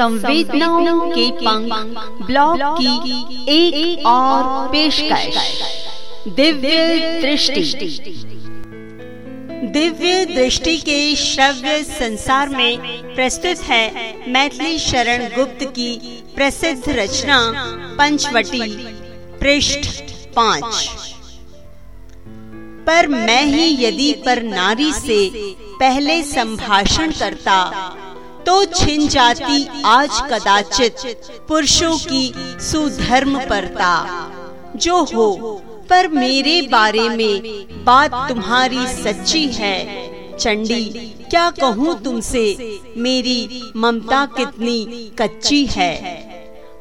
संवेदनाओं के पंख ब्लॉग की एक, और पेशकश। दिव्य दृष्टि। दिव्य दृष्टि के श्रव्य संसार में प्रस्तुत है मैथिली शरण गुप्त की प्रसिद्ध रचना पंचवटी पृष्ठ पाँच। पर मैं ही यदि पर नारी से पहले संभाषण करता तो छिन जाती आज कदाचित पुरुषों की सुधर्म परता। जो हो, पर मेरे बारे में बात तुम्हारी सच्ची है। चंडी, क्या कहूँ तुमसे, मेरी ममता कितनी कच्ची है।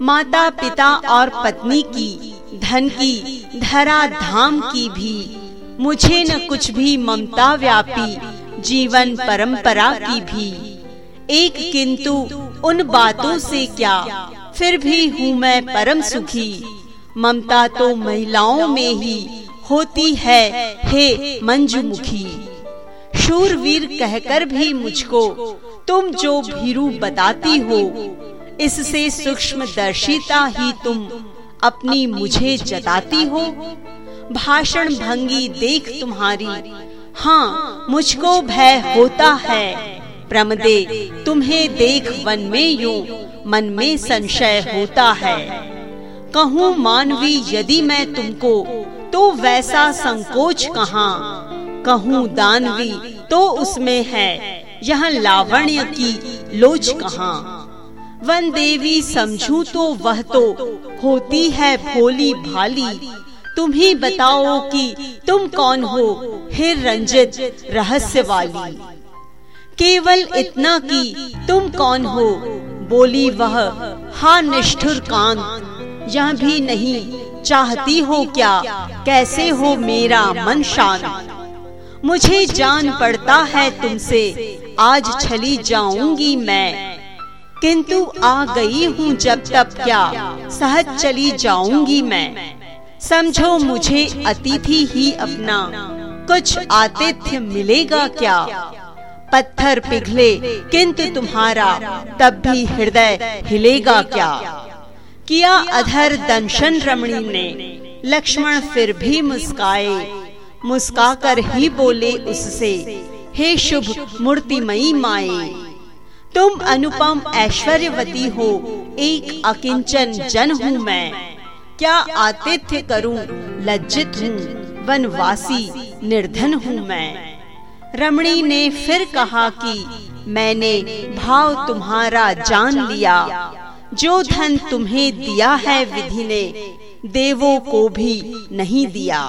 माता पिता और पत्नी की, धन की धरा धाम की भी, मुझे न कुछ भी ममता व्यापी, जीवन परंपरा की भी। एक किंतु उन बातों से क्या? फिर भी हूँ मैं परम सुखी। ममता तो महिलाओं में ही होती है, हे मंजुमुखी। शूरवीर कहकर भी मुझको तुम जो भीरू बताती हो, इससे सूक्ष्म दर्शिता ही तुम अपनी मुझे जताती हो। भाषण भंगी देख तुम्हारी हाँ मुझको भय होता है। प्रमदे, तुम्हें देख वन में यूँ, मन में संशय होता है। कहूँ, मानवी, यदि मैं तुमको तो वैसा संकोच कहाँ? कहूँ, दानवी तो उसमें है, यह लावण्य की लोच कहाँ? वन देवी, समझू तो वह तो होती है भोली भाली। तुम ही बताओ कि तुम कौन हो, हे रंजित रहस्य वाली केवल इतना कि तुम कौन हो? बोली वह हा निष्ठुर कांत यह भी नहीं चाहती हो क्या? कैसे हो मेरा मन शांत? मुझे जान पड़ता है तुमसे। आज छली जाऊँगी मैं। किंतु आ गई हूँ जब तब क्या? सहज चली जाऊँगी मैं। समझो मुझे अतिथि ही अपना। कुछ आतिथ्य मिलेगा क्या? पत्थर पिघले, किंतु तुम्हारा तब भी हृदय हिलेगा क्या? किया अधर दंशन रमणी ने? लक्ष्मण फिर भी मुस्काए। मुस्काकर ही बोले उससे, हे शुभ मूर्तिमयी माए, तुम अनुपम ऐश्वर्यवती हो, एक अकिंचन जन हूँ मैं। क्या आतिथ्य करूँ, लज्जित हूँ, वनवासी निर्धन हूँ मैं। रमणी ने फिर कहा कि मैंने भाव तुम्हारा जान लिया। जो धन तुम्हें दिया है विधि ने, देवों को भी नहीं दिया।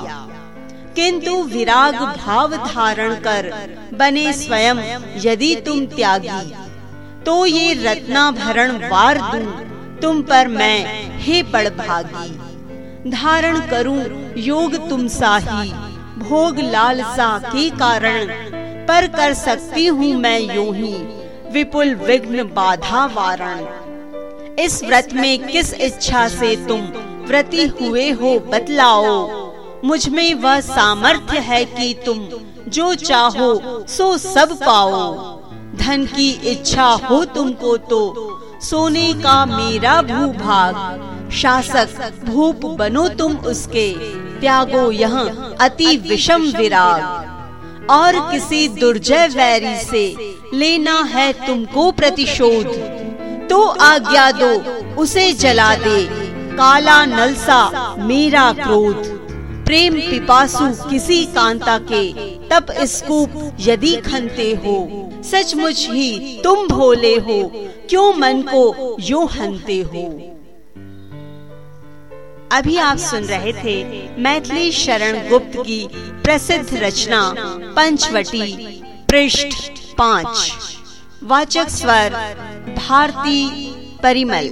किंतु विराग भाव धारण कर बने स्वयं यदि तुम त्यागी तो ये रत्ना भरण वार दूँ, तुम पर मैं हे पड़ भागी धारण करूँ योग तुम साही भोग लालसा के कारण। पर कर सकती हूँ मैं यूँ ही, विपुल विघ्न बाधा वारण। इस व्रत में किस इच्छा से तुम व्रती हुए हो बतलाओ? मुझमें वह सामर्थ्य है कि तुम जो चाहो सो सब पाओ। धन की इच्छा हो तुमको तो सोने का मेरा भूभाग। शासक, भूप बनो तुम उसके। त्यागो यह, अति विषम विराग। और किसी दुर्जय वैरी से लेना है तुमको प्रतिशोध। तो आज्ञा दो, उसे जला दे। काला नलसा, मेरा क्रोध। प्रेम पिपासु किसी कांता के तब स्कूप यदि खनते हो। सचमुच ही तुम भोले हो, क्यों मन को यो हनते हो? अभी आप सुन रहे थे मैथिली शरण गुप्त की प्रसिद्ध रचना, पंचवटी, पृष्ठ पाँच। वाचक स्वर, भारती परिमल।